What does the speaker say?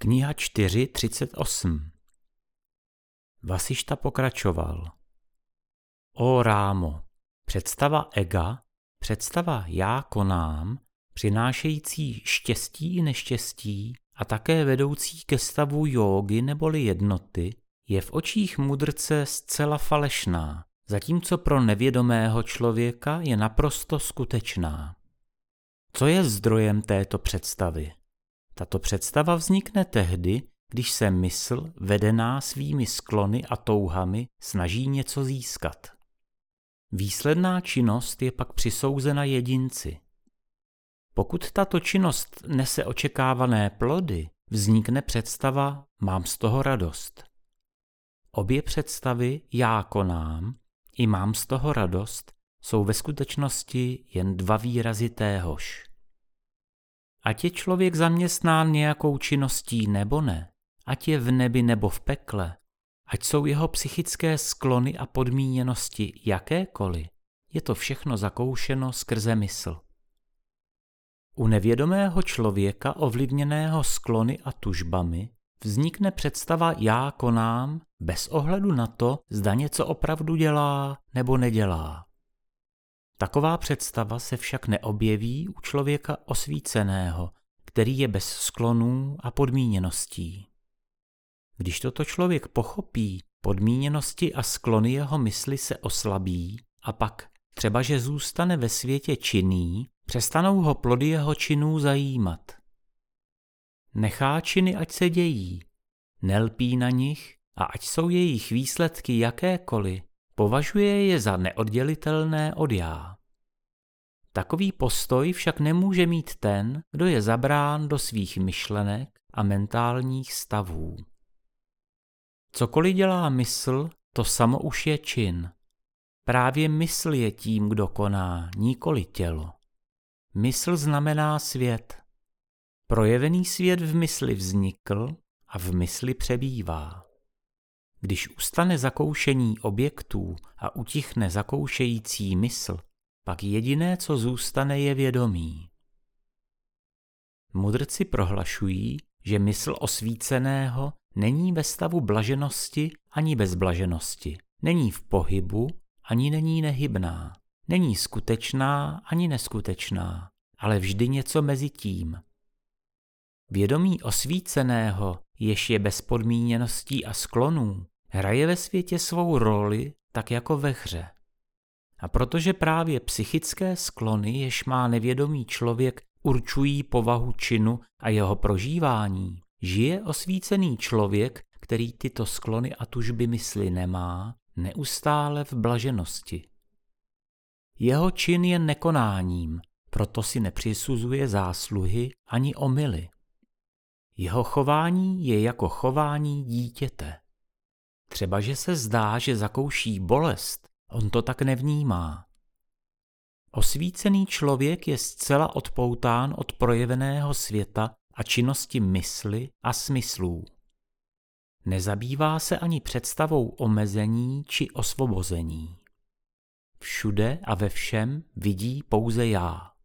Kniha 4.38 Vasišta pokračoval. O Rámo, představa ega, představa já konám, přinášející štěstí i neštěstí a také vedoucí ke stavu jógy neboli jednoty, je v očích mudrce zcela falešná, zatímco pro nevědomého člověka je naprosto skutečná. Co je zdrojem této představy? Tato představa vznikne tehdy, když se mysl, vedená svými sklony a touhami, snaží něco získat. Výsledná činnost je pak přisouzena jedinci. Pokud tato činnost nese očekávané plody, vznikne představa mám z toho radost. Obě představy já konám i mám z toho radost jsou ve skutečnosti jen dva výrazy téhož. Ať je člověk zaměstnán nějakou činností nebo ne, ať je v nebi nebo v pekle, ať jsou jeho psychické sklony a podmíněnosti jakékoliv, je to všechno zakoušeno skrze mysl. U nevědomého člověka ovlivněného sklony a tužbami vznikne představa já konám bez ohledu na to, zda něco opravdu dělá nebo nedělá. Taková představa se však neobjeví u člověka osvíceného, který je bez sklonů a podmíněností. Když toto člověk pochopí, podmíněnosti a sklony jeho mysli se oslabí a pak, třeba že zůstane ve světě činný, přestanou ho plody jeho činů zajímat. Nechá činy, ať se dějí, nelpí na nich a ať jsou jejich výsledky jakékoliv, považuje je za neoddělitelné od já. Takový postoj však nemůže mít ten, kdo je zabrán do svých myšlenek a mentálních stavů. Cokoliv dělá mysl, to samo už je čin. Právě mysl je tím, kdo koná, nikoli tělo. Mysl znamená svět. Projevený svět v mysli vznikl a v mysli přebývá. Když ustane zakoušení objektů a utichne zakoušející mysl, pak jediné, co zůstane, je vědomí. Mudrci prohlašují, že mysl osvíceného není ve stavu blaženosti ani bezblaženosti, není v pohybu ani není nehybná, není skutečná ani neskutečná, ale vždy něco mezi tím. Vědomí osvíceného, jež je bez podmíněností a sklonů, hraje ve světě svou roli tak jako ve hře. A protože právě psychické sklony, jež má nevědomý člověk, určují povahu činu a jeho prožívání, žije osvícený člověk, který tyto sklony a tužby mysli nemá, neustále v blaženosti. Jeho čin je nekonáním, proto si nepřisuzuje zásluhy ani omily. Jeho chování je jako chování dítěte. Třeba, že se zdá, že zakouší bolest, on to tak nevnímá. Osvícený člověk je zcela odpoután od projeveného světa a činnosti mysli a smyslů. Nezabývá se ani představou omezení či osvobození. Všude a ve všem vidí pouze já.